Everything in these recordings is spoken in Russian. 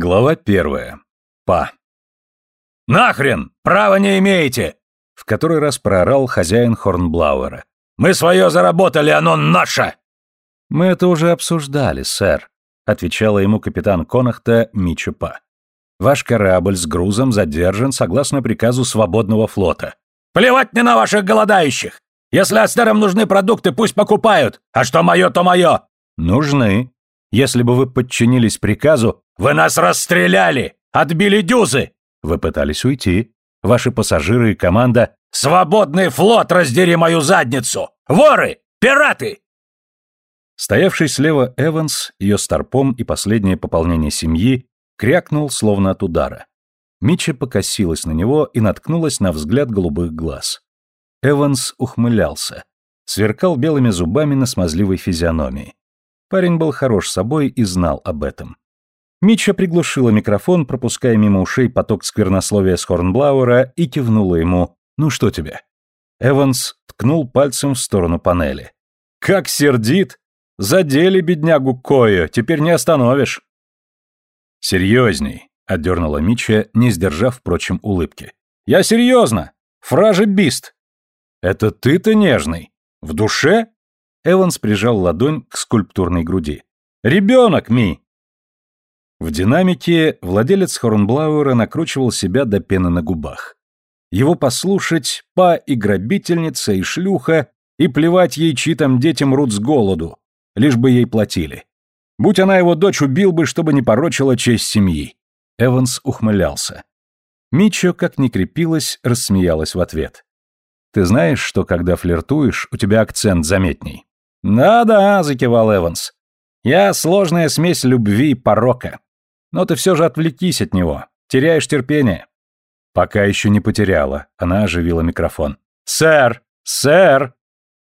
Глава первая. Па. «Нахрен! Права не имеете!» В который раз проорал хозяин Хорнблауэра. «Мы свое заработали, оно наше!» «Мы это уже обсуждали, сэр», — отвечала ему капитан Конахта Мичо Па. «Ваш корабль с грузом задержан согласно приказу свободного флота». «Плевать мне на ваших голодающих! Если Астерам нужны продукты, пусть покупают, а что мое, то мое!» «Нужны. Если бы вы подчинились приказу, «Вы нас расстреляли! Отбили дюзы!» Вы пытались уйти. Ваши пассажиры и команда... «Свободный флот, раздери мою задницу! Воры! Пираты!» Стоявший слева Эванс, ее старпом и последнее пополнение семьи, крякнул, словно от удара. Митча покосилась на него и наткнулась на взгляд голубых глаз. Эванс ухмылялся, сверкал белыми зубами на смазливой физиономии. Парень был хорош собой и знал об этом. Митча приглушила микрофон, пропуская мимо ушей поток сквернословия с Хорнблауэра и кивнула ему «Ну что тебе?». Эванс ткнул пальцем в сторону панели. «Как сердит! Задели беднягу Кою, теперь не остановишь!» «Серьезней», — отдернула Митча, не сдержав, впрочем, улыбки. «Я серьезно! Фражи Бист!» «Это ты-то нежный! В душе?» Эванс прижал ладонь к скульптурной груди. «Ребенок, Ми! В динамике владелец Хорнблауэра накручивал себя до пены на губах. Его послушать па и грабительница, и шлюха, и плевать ей, чьи там дети мрут с голоду, лишь бы ей платили. Будь она его дочь, убил бы, чтобы не порочила честь семьи. Эванс ухмылялся. Мичо, как ни крепилась, рассмеялась в ответ. «Ты знаешь, что когда флиртуешь, у тебя акцент заметней?» «Да-да», — закивал Эванс. «Я сложная смесь любви и порока. Но ты все же отвлекись от него. Теряешь терпение. Пока еще не потеряла. Она оживила микрофон. Сэр! Сэр!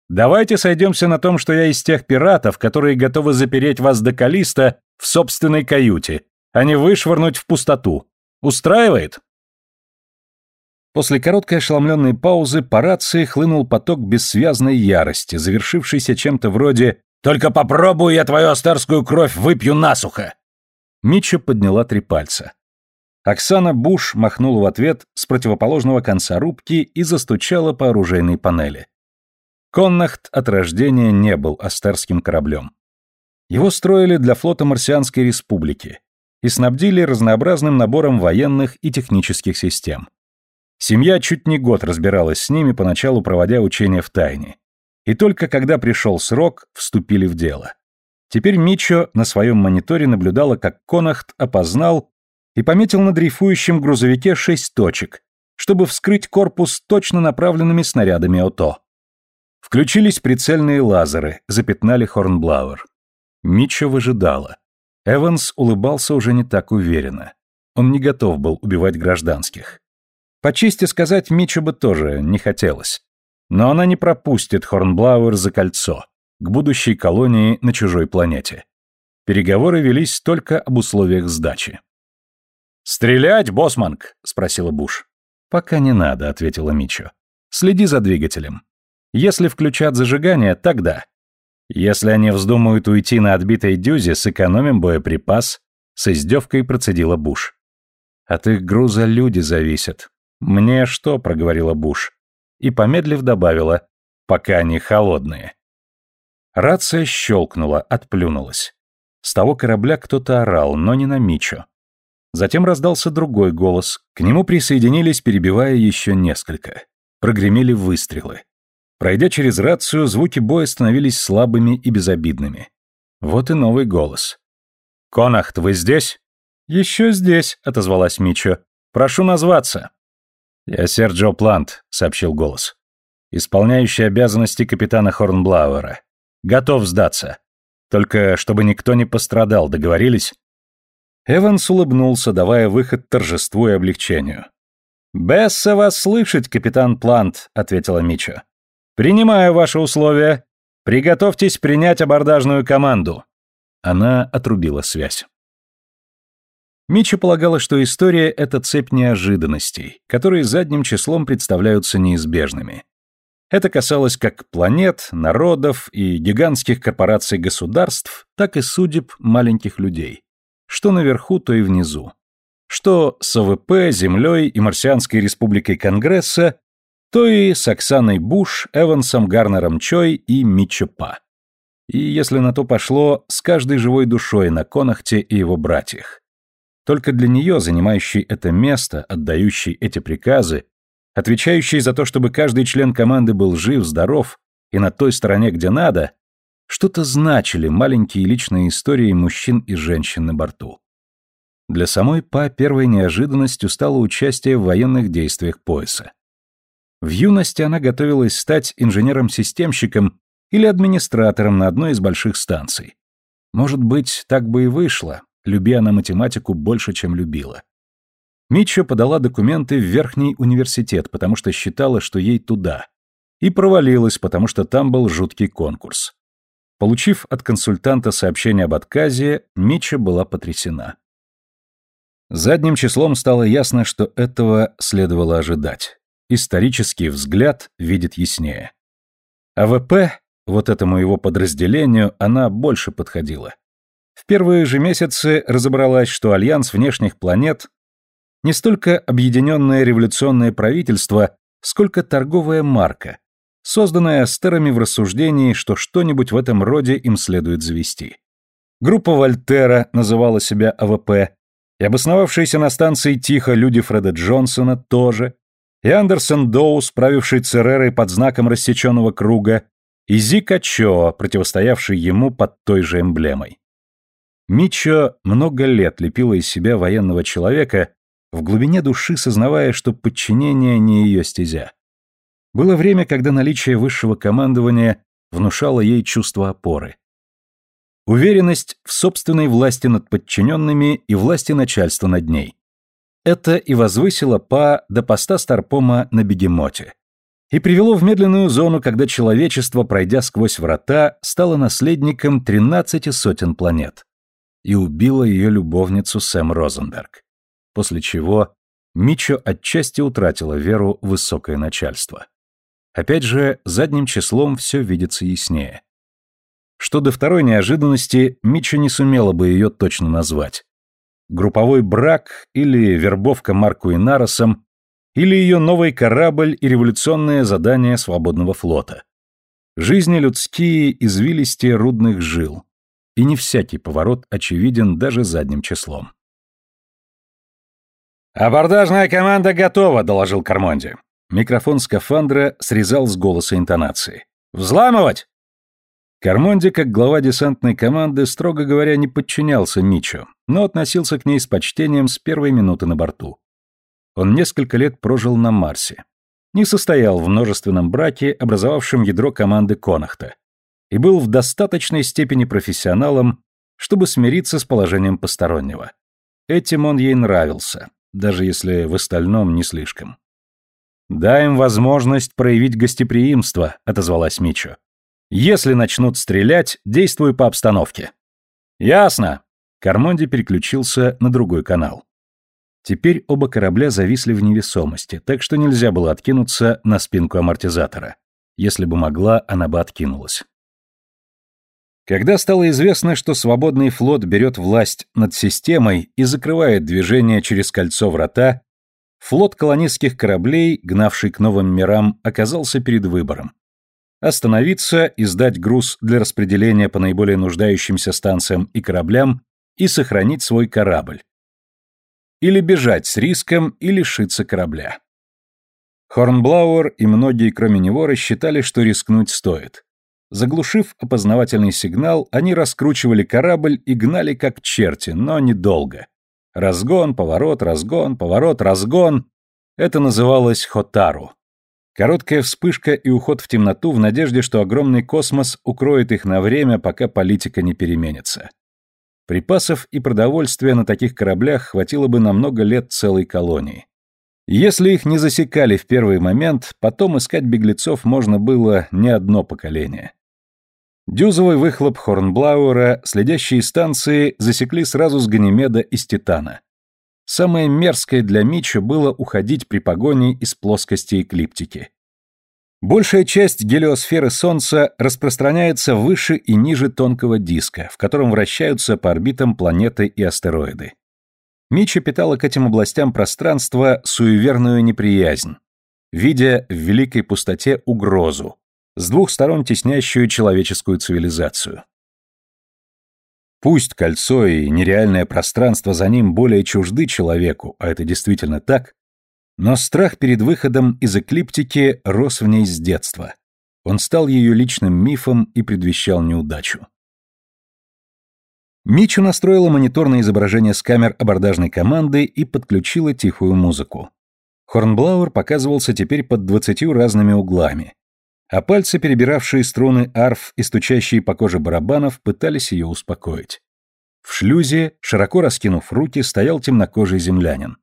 Давайте сойдемся на том, что я из тех пиратов, которые готовы запереть вас до Калиста в собственной каюте, а не вышвырнуть в пустоту. Устраивает? После короткой ошеломленной паузы по рации хлынул поток бессвязной ярости, завершившийся чем-то вроде «Только попробую я твою астарскую кровь выпью насухо!» Митча подняла три пальца. Оксана Буш махнула в ответ с противоположного конца рубки и застучала по оружейной панели. Коннахт от рождения не был астарским кораблем. Его строили для флота Марсианской республики и снабдили разнообразным набором военных и технических систем. Семья чуть не год разбиралась с ними, поначалу проводя учения в тайне. И только когда пришел срок, вступили в дело. Теперь Мичо на своем мониторе наблюдала, как Конахт опознал и пометил на дрейфующем грузовике шесть точек, чтобы вскрыть корпус точно направленными снарядами ОТО. Включились прицельные лазеры, запятнали Хорнблауэр. Мичо выжидала. Эванс улыбался уже не так уверенно. Он не готов был убивать гражданских. По чести сказать, Мичо бы тоже не хотелось. Но она не пропустит Хорнблауэр за кольцо к будущей колонии на чужой планете. Переговоры велись только об условиях сдачи. «Стрелять, Босманг?» — спросила Буш. «Пока не надо», — ответила Мичо. «Следи за двигателем. Если включат зажигание, тогда. Если они вздумают уйти на отбитой дюзе, сэкономим боеприпас», — с издевкой процедила Буш. «От их груза люди зависят». «Мне что?» — проговорила Буш. И, помедлив, добавила, «пока они холодные». Рация щелкнула, отплюнулась. С того корабля кто-то орал, но не на Мичо. Затем раздался другой голос. К нему присоединились, перебивая еще несколько. Прогремели выстрелы. Пройдя через рацию, звуки боя становились слабыми и безобидными. Вот и новый голос. «Конахт, вы здесь?» «Еще здесь», — отозвалась Мичо. «Прошу назваться». «Я Серджио Плант», — сообщил голос. «Исполняющий обязанности капитана Хорнблауэра. Готов сдаться. Только чтобы никто не пострадал, договорились?» Эванс улыбнулся, давая выход торжеству и облегчению. «Бесса вас слышать, капитан Плант», — ответила Мичо. «Принимаю ваши условия. Приготовьтесь принять абордажную команду». Она отрубила связь. Мичи полагала, что история — это цепь неожиданностей, которые задним числом представляются неизбежными. Это касалось как планет, народов и гигантских корпораций государств, так и судеб маленьких людей. что наверху, то и внизу. Что с ОВП, Землей и Марсианской республикой Конгресса, то и с Оксаной Буш, Эвансом Гарнером Чой и Митчо Па. И, если на то пошло, с каждой живой душой на Конахте и его братьях. Только для нее, занимающей это место, отдающей эти приказы, отвечающей за то, чтобы каждый член команды был жив, здоров и на той стороне, где надо, что-то значили маленькие личные истории мужчин и женщин на борту. Для самой Па первой неожиданностью стало участие в военных действиях пояса. В юности она готовилась стать инженером-системщиком или администратором на одной из больших станций. Может быть, так бы и вышло, люби она математику больше, чем любила. Мичо подала документы в Верхний университет, потому что считала, что ей туда, и провалилась, потому что там был жуткий конкурс. Получив от консультанта сообщение об отказе, Мичо была потрясена. Задним числом стало ясно, что этого следовало ожидать. Исторический взгляд видит яснее. АВП, вот этому его подразделению, она больше подходила. В первые же месяцы разобралась, что Альянс внешних планет не столько объединенное революционное правительство, сколько торговая марка, созданная астерами в рассуждении, что что-нибудь в этом роде им следует завести. Группа Вольтера называла себя АВП, и обосновавшиеся на станции Тихо люди Фреда Джонсона тоже, и Андерсон Доу, правивший Церерой под знаком рассеченного круга, и Зика Чо, противостоявший ему под той же эмблемой. Мичо много лет лепила из себя военного человека, в глубине души сознавая, что подчинение не ее стезя. Было время, когда наличие высшего командования внушало ей чувство опоры. Уверенность в собственной власти над подчиненными и власти начальства над ней. Это и возвысило Па до поста Старпома на бегемоте. И привело в медленную зону, когда человечество, пройдя сквозь врата, стало наследником тринадцати сотен планет. И убило ее любовницу Сэм Розенберг. После чего Мичо отчасти утратила веру в высокое начальство. Опять же, задним числом все видится яснее. Что до второй неожиданности, Митча не сумела бы ее точно назвать. Групповой брак или вербовка Марку и Наросом, или ее новый корабль и революционное задание свободного флота. Жизни людские извилистее рудных жил, и не всякий поворот очевиден даже задним числом. «Абордажная команда готова», — доложил Кармонди. Микрофон скафандра срезал с голоса интонации. «Взламывать!» Кармонди, как глава десантной команды, строго говоря, не подчинялся Мичу, но относился к ней с почтением с первой минуты на борту. Он несколько лет прожил на Марсе. Не состоял в множественном браке, образовавшем ядро команды Конахта, и был в достаточной степени профессионалом, чтобы смириться с положением постороннего. Этим он ей нравился, даже если в остальном не слишком. «Дай им возможность проявить гостеприимство», — отозвалась Мичо. «Если начнут стрелять, действуй по обстановке». «Ясно». Кармонди переключился на другой канал. Теперь оба корабля зависли в невесомости, так что нельзя было откинуться на спинку амортизатора. Если бы могла, она бы откинулась. Когда стало известно, что свободный флот берет власть над системой и закрывает движение через кольцо врата, Флот колонистских кораблей, гнавший к новым мирам, оказался перед выбором. Остановиться и сдать груз для распределения по наиболее нуждающимся станциям и кораблям и сохранить свой корабль. Или бежать с риском и лишиться корабля. Хорнблауэр и многие, кроме него, рассчитали, что рискнуть стоит. Заглушив опознавательный сигнал, они раскручивали корабль и гнали как черти, но недолго. Разгон, поворот, разгон, поворот, разгон. Это называлось Хотару. Короткая вспышка и уход в темноту в надежде, что огромный космос укроет их на время, пока политика не переменится. Припасов и продовольствия на таких кораблях хватило бы на много лет целой колонии. Если их не засекали в первый момент, потом искать беглецов можно было не одно поколение. Дюзовый выхлоп Хорнблауэра следящие станции засекли сразу с Ганимеда из Титана. Самое мерзкое для Мичо было уходить при погоне из плоскости эклиптики. Большая часть гелиосферы Солнца распространяется выше и ниже тонкого диска, в котором вращаются по орбитам планеты и астероиды. Мичи питала к этим областям пространства суеверную неприязнь, видя в великой пустоте угрозу, с двух сторон теснящую человеческую цивилизацию. Пусть кольцо и нереальное пространство за ним более чужды человеку, а это действительно так, но страх перед выходом из эклиптики рос в ней с детства. Он стал ее личным мифом и предвещал неудачу. Мичу настроила мониторное изображение с камер абордажной команды и подключила тихую музыку. Хорнблауэр показывался теперь под двадцатью разными углами, а пальцы, перебиравшие струны арф и стучащие по коже барабанов, пытались ее успокоить. В шлюзе, широко раскинув руки, стоял темнокожий землянин.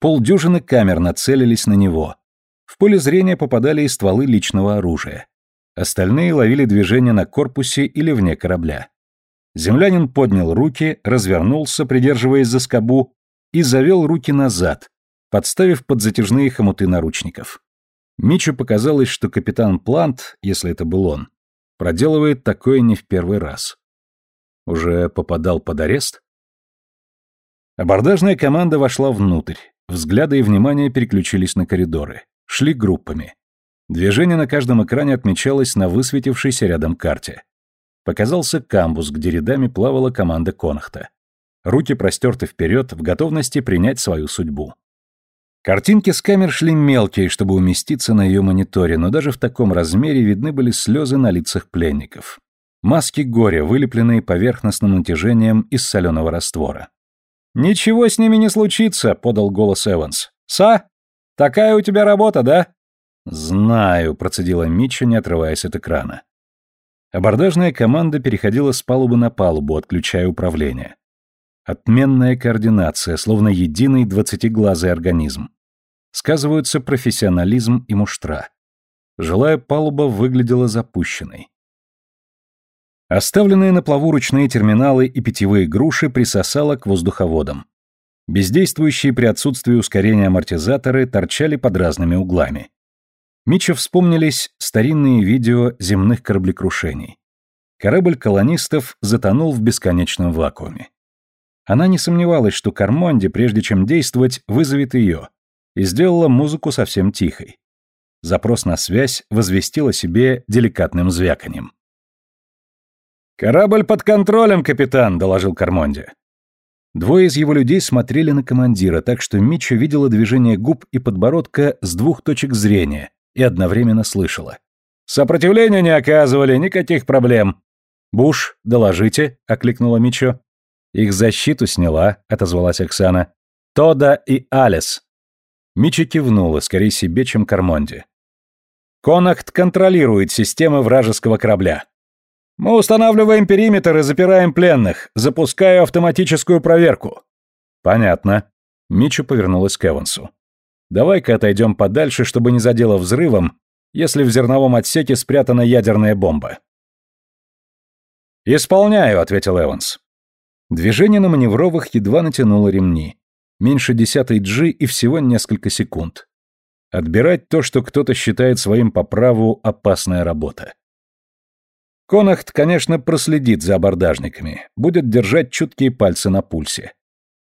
Полдюжины камер нацелились на него. В поле зрения попадали и стволы личного оружия. Остальные ловили движение на корпусе или вне корабля. Землянин поднял руки, развернулся, придерживаясь за скобу, и завел руки назад, подставив под затяжные хомуты наручников. Мичу показалось, что капитан Плант, если это был он, проделывает такое не в первый раз. Уже попадал под арест? Абордажная команда вошла внутрь. Взгляды и внимание переключились на коридоры. Шли группами. Движение на каждом экране отмечалось на высветившейся рядом карте. Показался камбус, где рядами плавала команда Конахта. Руки простерты вперед в готовности принять свою судьбу. Картинки с камер шли мелкие, чтобы уместиться на ее мониторе, но даже в таком размере видны были слезы на лицах пленников. Маски горя, вылепленные поверхностным натяжением из соленого раствора. «Ничего с ними не случится», — подал голос Эванс. «Са? Такая у тебя работа, да?» «Знаю», — процедила Митча, не отрываясь от экрана. Абордажная команда переходила с палубы на палубу, отключая управление. Отменная координация, словно единый двадцатиглазый организм. Сказываются профессионализм и муштра. Жилая палуба выглядела запущенной. Оставленные на плаву ручные терминалы и питьевые груши присосало к воздуховодам. Бездействующие при отсутствии ускорения амортизаторы торчали под разными углами. Митча вспомнились старинные видео земных кораблекрушений. Корабль колонистов затонул в бесконечном вакууме. Она не сомневалась, что Кармонди, прежде чем действовать, вызовет ее, и сделала музыку совсем тихой. Запрос на связь возвестил себе деликатным звяканьем. «Корабль под контролем, капитан», — доложил Кармонди. Двое из его людей смотрели на командира, так что Митча видела движение губ и подбородка с двух точек зрения и одновременно слышала. «Сопротивления не оказывали, никаких проблем». «Буш, доложите», — окликнула Митчо. «Их защиту сняла», — отозвалась Оксана. «Тода и Алис». Митча кивнула, скорее себе, чем Кармонди. «Конакт контролирует системы вражеского корабля. Мы устанавливаем периметр и запираем пленных. Запускаю автоматическую проверку. Понятно. Мичу повернулась к Эвансу. Давай-ка отойдем подальше, чтобы не задело взрывом, если в зерновом отсеке спрятана ядерная бомба. «Исполняю», — ответил Эванс. Движение на маневровых едва натянуло ремни. Меньше десятой джи и всего несколько секунд. Отбирать то, что кто-то считает своим по праву, опасная работа. Конахт, конечно, проследит за абордажниками, будет держать чуткие пальцы на пульсе.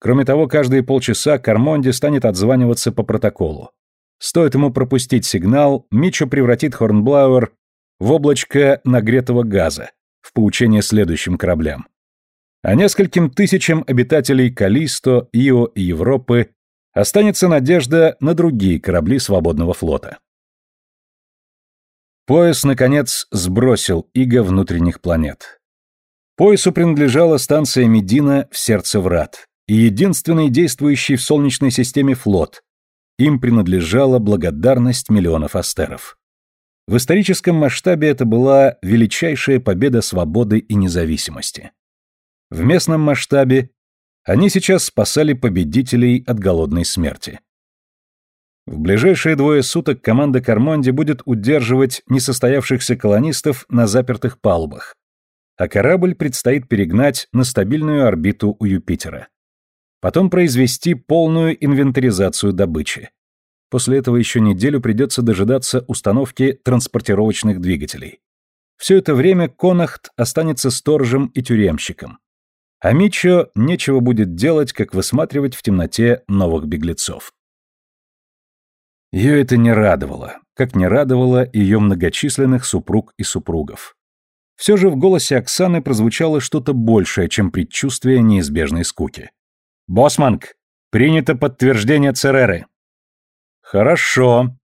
Кроме того, каждые полчаса Кармонди станет отзваниваться по протоколу. Стоит ему пропустить сигнал, Мичо превратит Хорнблауэр в облачко нагретого газа, в поучение следующим кораблям. А нескольким тысячам обитателей Калисто, Ио и Европы останется надежда на другие корабли свободного флота. Пояс, наконец, сбросил иго внутренних планет. Поясу принадлежала станция Медина в сердце врат, и единственный действующий в Солнечной системе флот. Им принадлежала благодарность миллионов астеров. В историческом масштабе это была величайшая победа свободы и независимости. В местном масштабе они сейчас спасали победителей от голодной смерти. В ближайшие двое суток команда Кармонди будет удерживать несостоявшихся колонистов на запертых палубах, а корабль предстоит перегнать на стабильную орбиту у Юпитера. Потом произвести полную инвентаризацию добычи. После этого еще неделю придется дожидаться установки транспортировочных двигателей. Все это время Конахт останется сторожем и тюремщиком. А Мичо нечего будет делать, как высматривать в темноте новых беглецов. Ее это не радовало, как не радовало ее многочисленных супруг и супругов. Все же в голосе Оксаны прозвучало что-то большее, чем предчувствие неизбежной скуки. «Босманг, принято подтверждение Цереры». «Хорошо».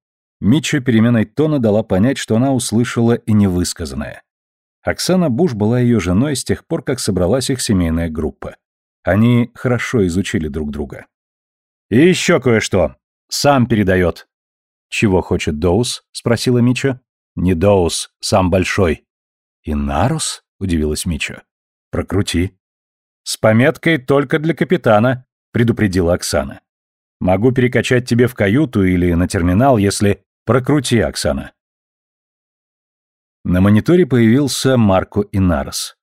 Митча переменой тона дала понять, что она услышала и невысказанное. Оксана Буш была ее женой с тех пор, как собралась их семейная группа. Они хорошо изучили друг друга. «И еще кое-что. Сам передает». «Чего хочет Доус?» — спросила Мича. «Не Доус, сам большой». «И Нарус?» — удивилась Мича. «Прокрути». «С пометкой только для капитана», — предупредила Оксана. «Могу перекачать тебе в каюту или на терминал, если...» «Прокрути, Оксана». На мониторе появился Марко Инарос.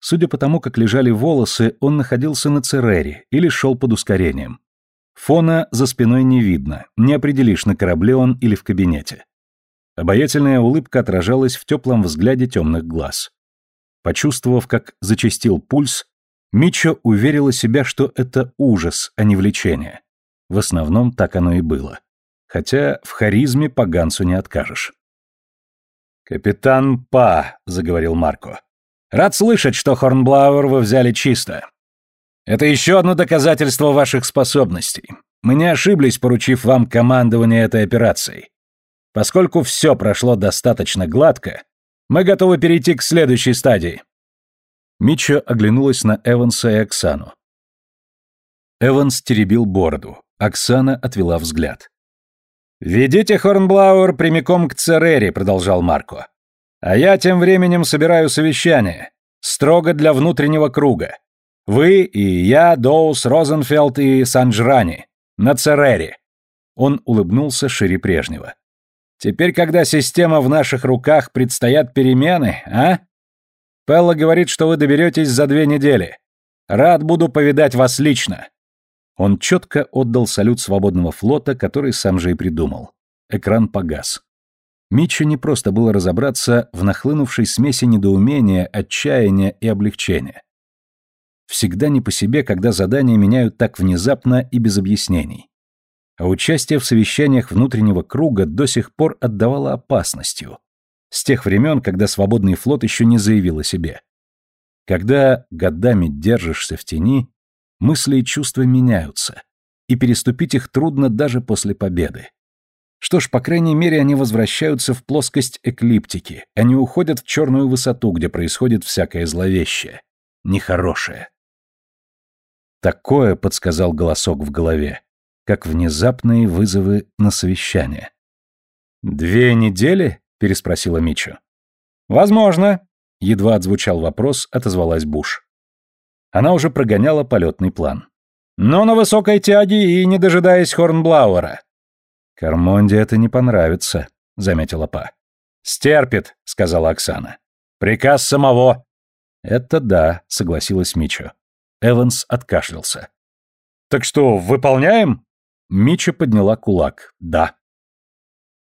Судя по тому, как лежали волосы, он находился на Церере или шел под ускорением. Фона за спиной не видно, не определишь, на корабле он или в кабинете. Обаятельная улыбка отражалась в теплом взгляде темных глаз. Почувствовав, как зачастил пульс, Мичо уверила себя, что это ужас, а не влечение. В основном так оно и было. Хотя в харизме поганцу не откажешь. «Капитан Па», — заговорил Марко. «Рад слышать, что Хорнблауэр вы взяли чисто. Это еще одно доказательство ваших способностей. Мы не ошиблись, поручив вам командование этой операцией. Поскольку все прошло достаточно гладко, мы готовы перейти к следующей стадии». Митча оглянулась на Эванса и Оксану. Эванс теребил бороду. Оксана отвела взгляд. «Ведите Хорнблауэр прямиком к Церере», — продолжал Марко. «А я тем временем собираю совещание. Строго для внутреннего круга. Вы и я, Доус, Розенфелд и Санджрани. На Церере». Он улыбнулся шире прежнего. «Теперь, когда система в наших руках, предстоят перемены, а? Пелла говорит, что вы доберетесь за две недели. Рад буду повидать вас лично». Он четко отдал салют свободного флота, который сам же и придумал. Экран погас. Митчу не просто было разобраться в нахлынувшей смеси недоумения, отчаяния и облегчения. Всегда не по себе, когда задания меняют так внезапно и без объяснений. А участие в совещаниях внутреннего круга до сих пор отдавало опасностью. С тех времен, когда свободный флот еще не заявил о себе. Когда годами держишься в тени, мысли и чувства меняются, и переступить их трудно даже после победы. Что ж, по крайней мере, они возвращаются в плоскость эклиптики, они уходят в черную высоту, где происходит всякое зловещее, нехорошее. Такое подсказал голосок в голове, как внезапные вызовы на совещание. «Две недели?» — переспросила Мичо. «Возможно», — едва отзвучал вопрос, отозвалась Буш. Она уже прогоняла полетный план. «Но на высокой тяге и не дожидаясь Хорнблауэра». «Кармонде это не понравится», — заметила Па. «Стерпит», — сказала Оксана. «Приказ самого». «Это да», — согласилась Мичо. Эванс откашлялся. «Так что, выполняем?» Мича подняла кулак. «Да».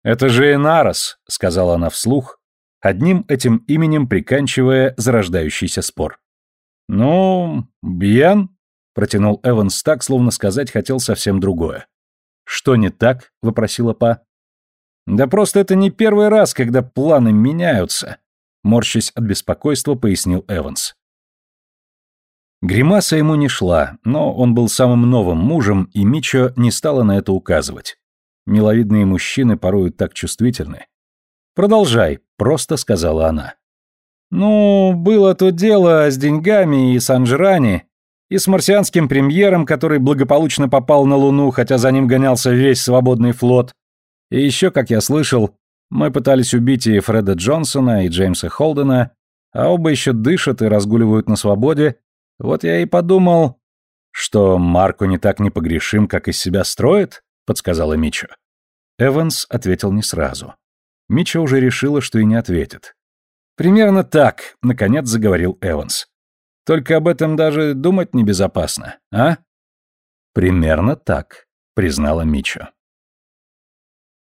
«Это же Энарос», — сказала она вслух, одним этим именем приканчивая зарождающийся спор. «Ну, бьен», — протянул Эванс так, словно сказать хотел совсем другое. «Что не так?» — вопросила Па. «Да просто это не первый раз, когда планы меняются», — морщась от беспокойства, пояснил Эванс. Гримаса ему не шла, но он был самым новым мужем, и Мичо не стала на это указывать. Миловидные мужчины порою так чувствительны. «Продолжай», — просто сказала она. «Ну, было то дело с деньгами и с Анжрани, и с марсианским премьером, который благополучно попал на Луну, хотя за ним гонялся весь свободный флот. И еще, как я слышал, мы пытались убить и Фреда Джонсона, и Джеймса Холдена, а оба еще дышат и разгуливают на свободе, вот я и подумал, что Марко не так непогрешим, как из себя строит, подсказала Мичо. Эванс ответил не сразу. Мичо уже решила, что и не ответит. Примерно так, наконец заговорил Эванс. Только об этом даже думать небезопасно, а? Примерно так, признала Мичо.